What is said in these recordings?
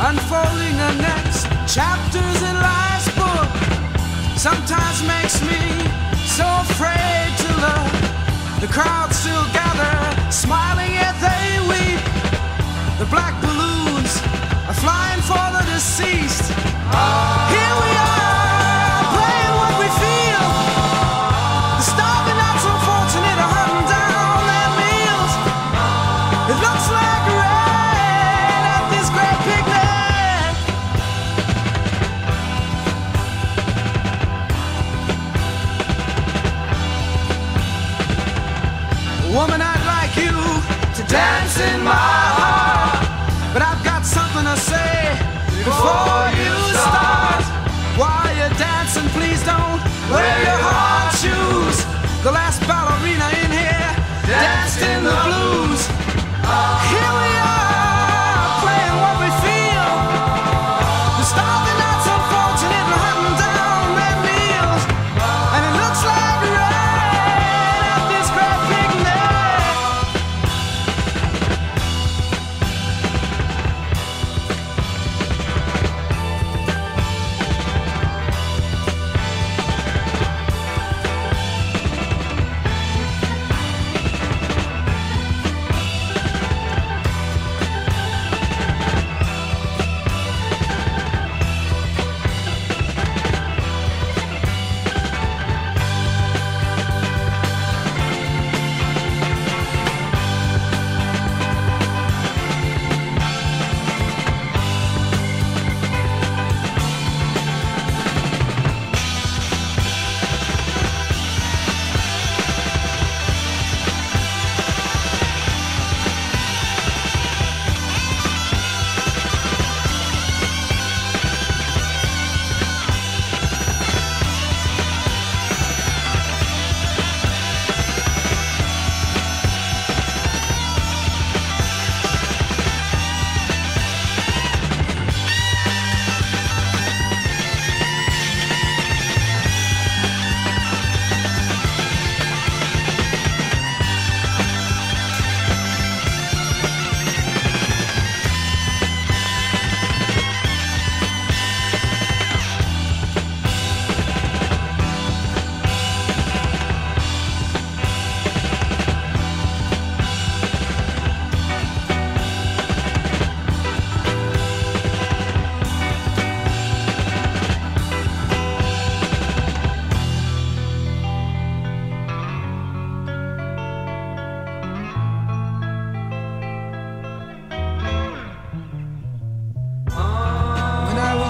unfolding the next chapters in life's book sometimes makes me so afraid to look. The crowd still gather, smiling yet they weep. The black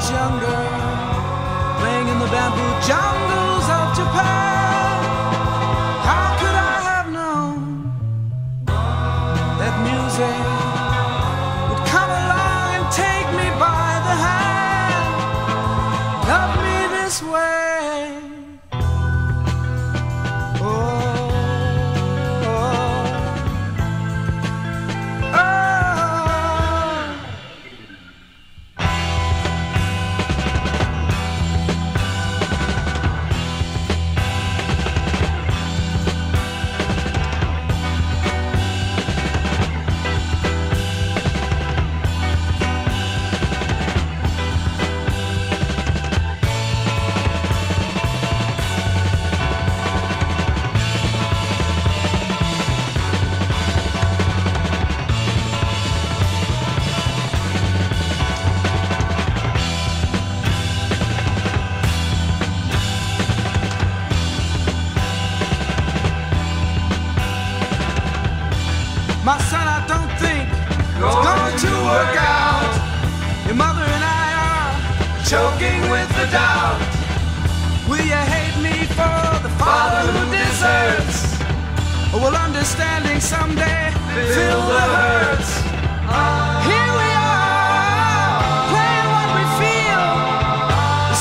I younger, playing in the bamboo jungles of Japan, My son, I don't think it's going to work out. Your mother and I are choking with the doubt. Will you hate me for the father who deserts? Or will understanding someday fill the hurts? Here we are, playing what we feel. The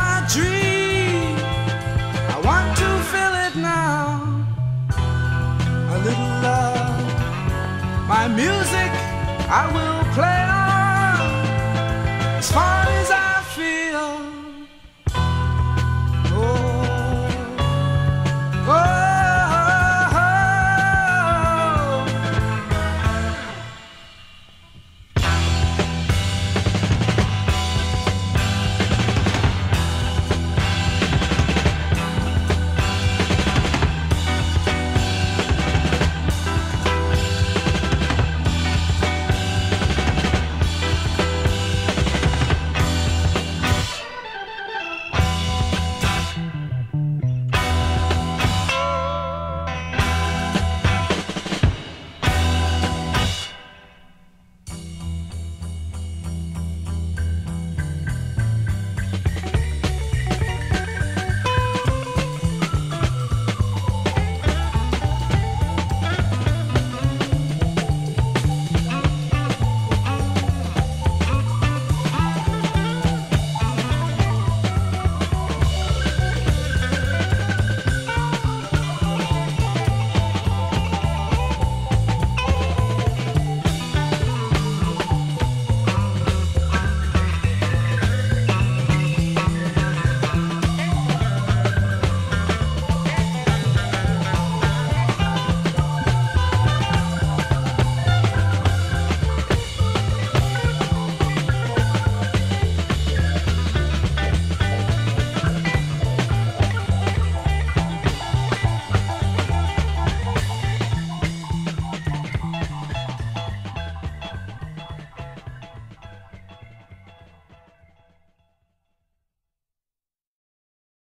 my dream. I want to fill it now. A little love, my music I will play on as far